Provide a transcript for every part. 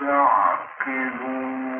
تعقلون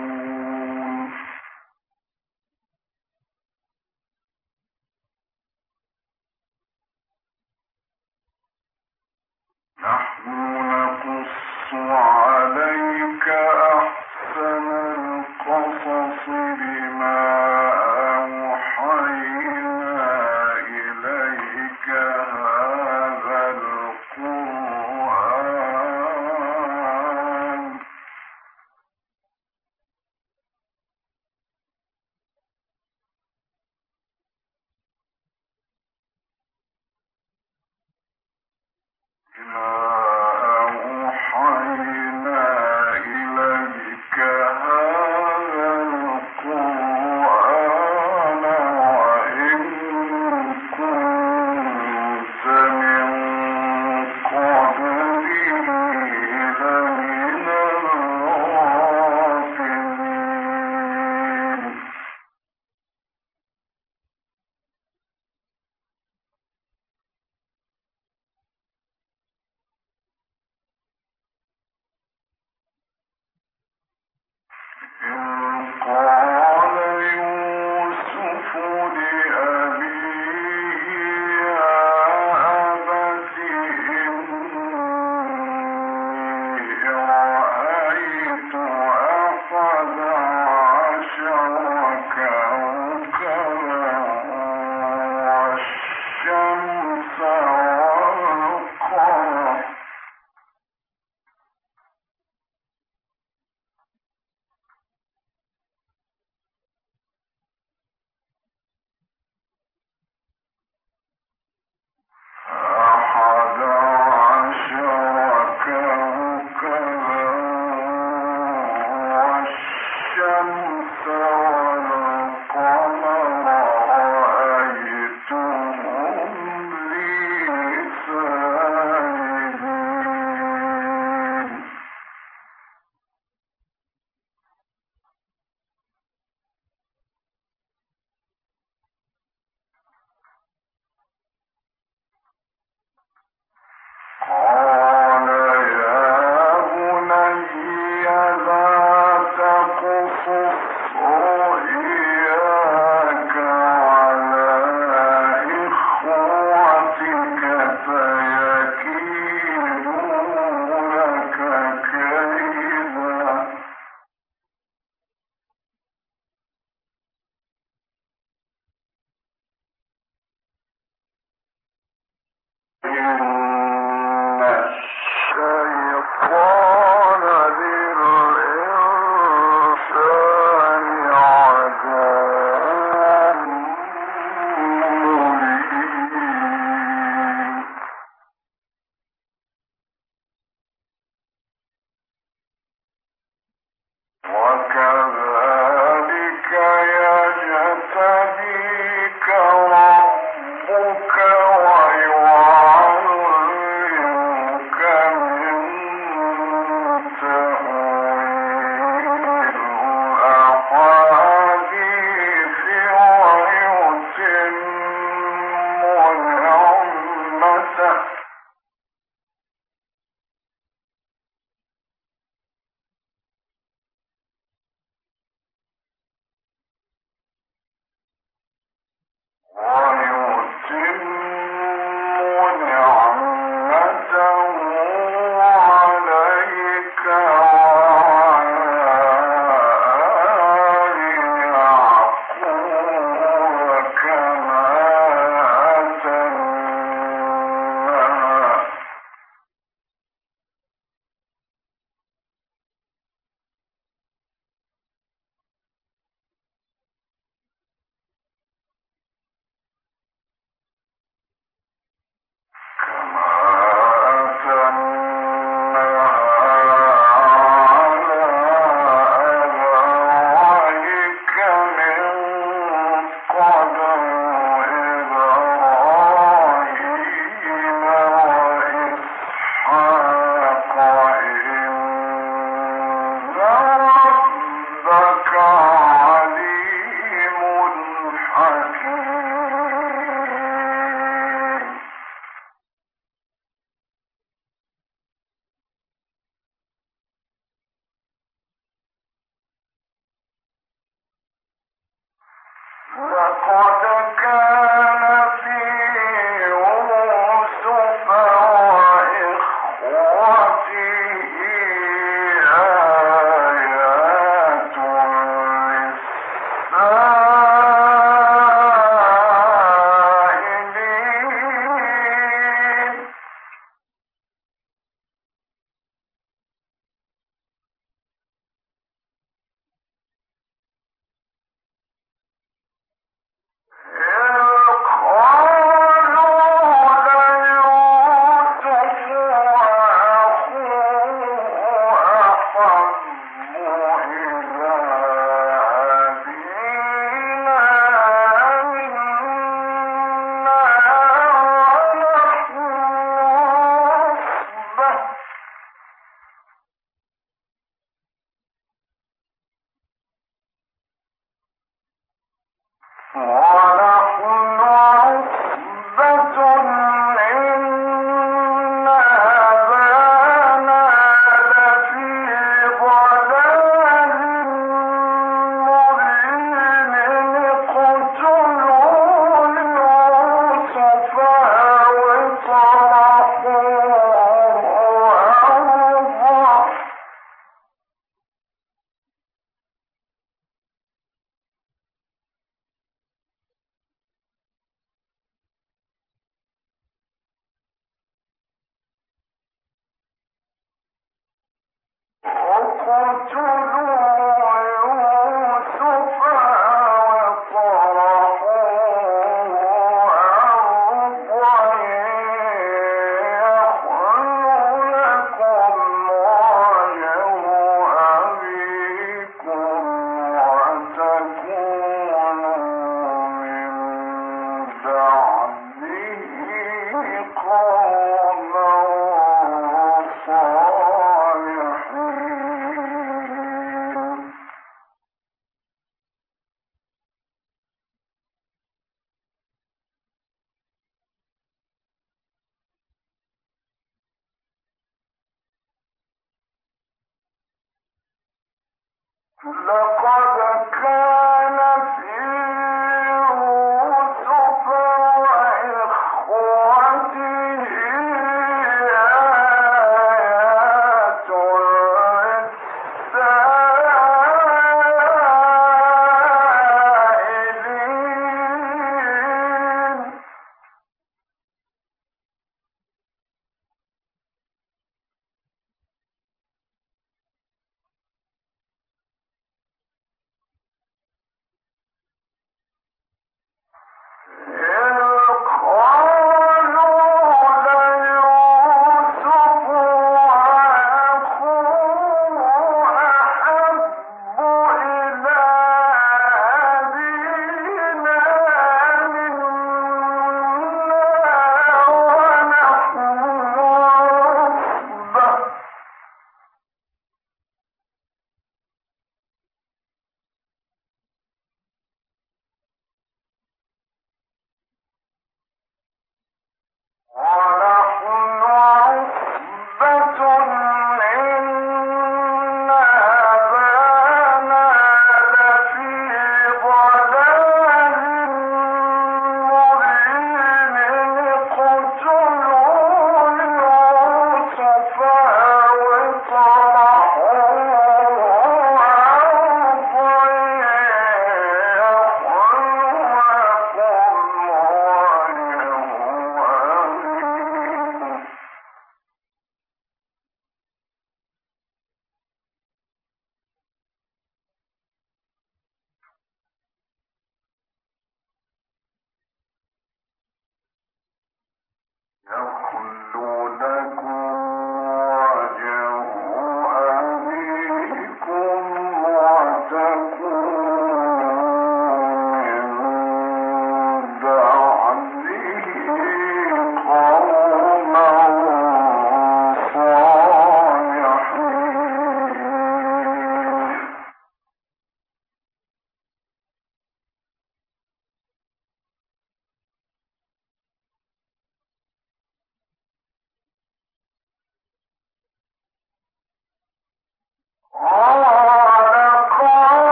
Oh!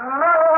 الله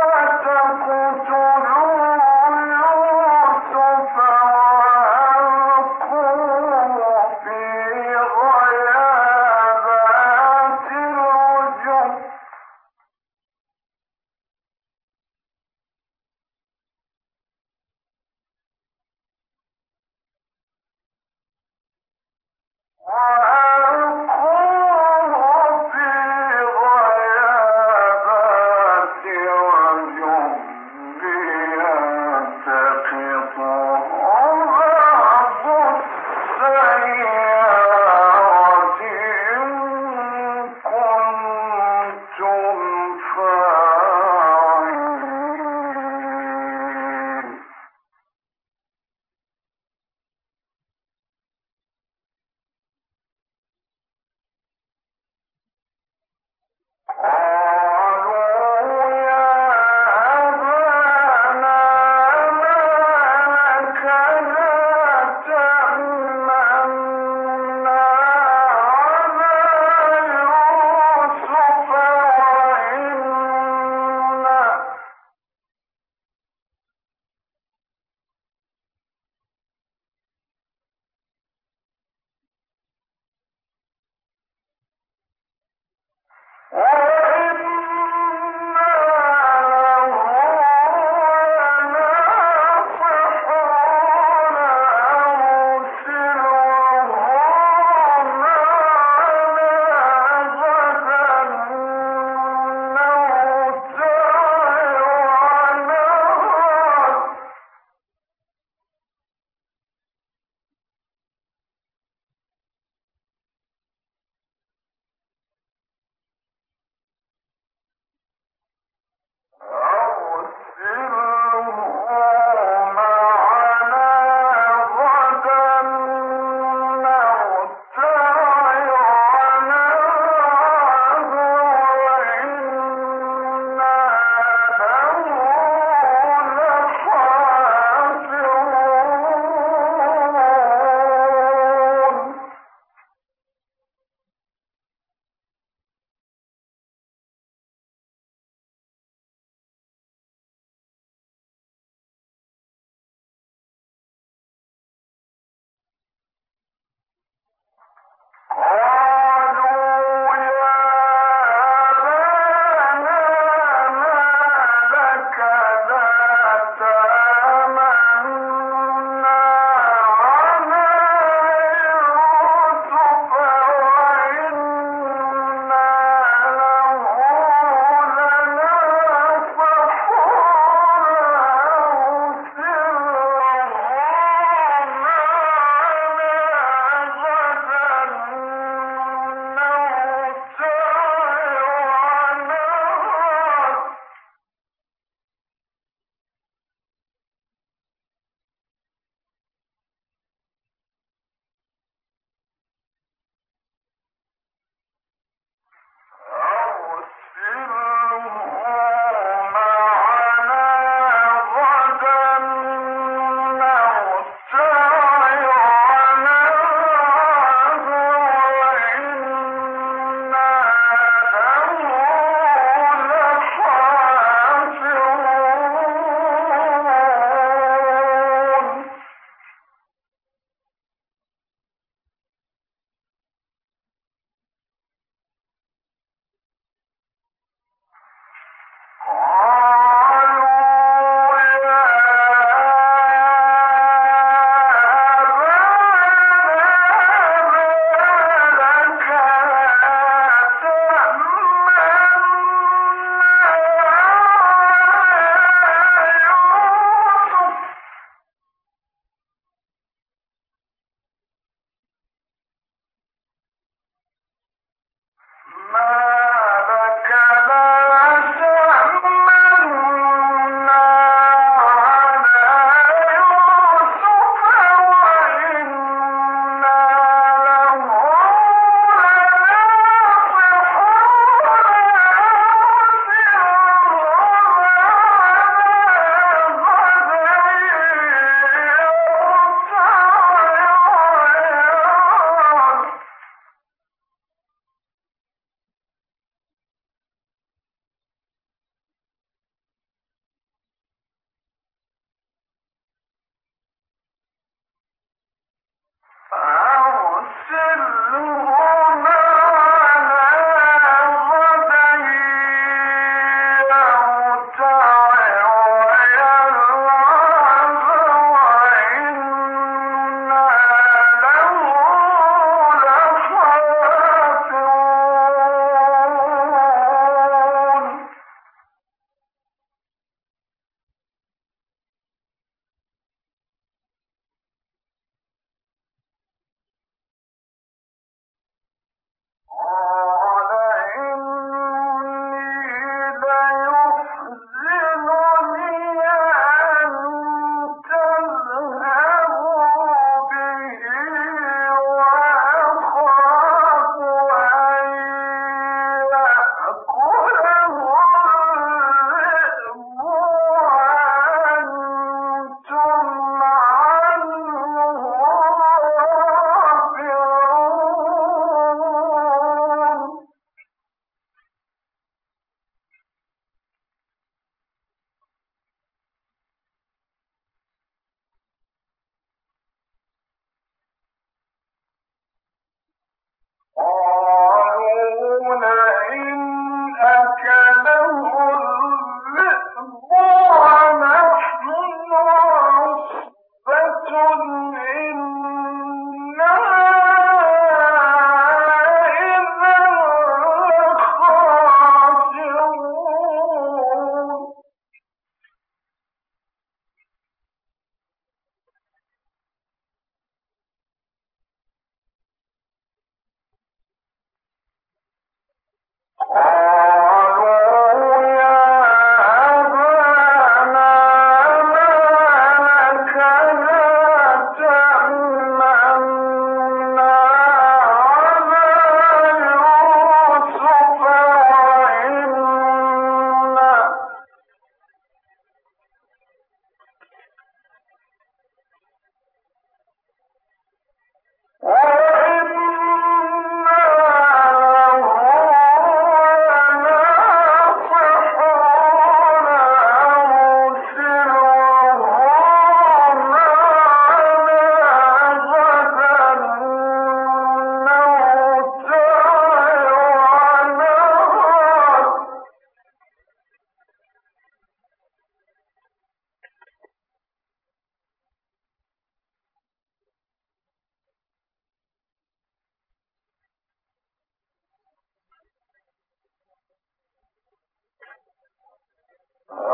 Ah!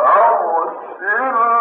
أو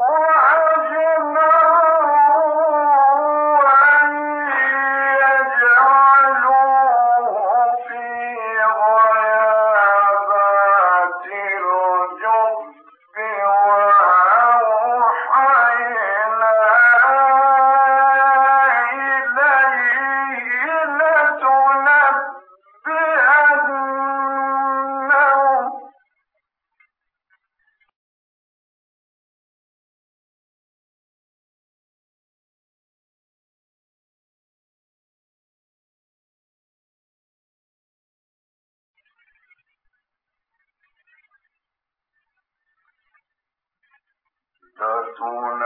Oh. ستنبئن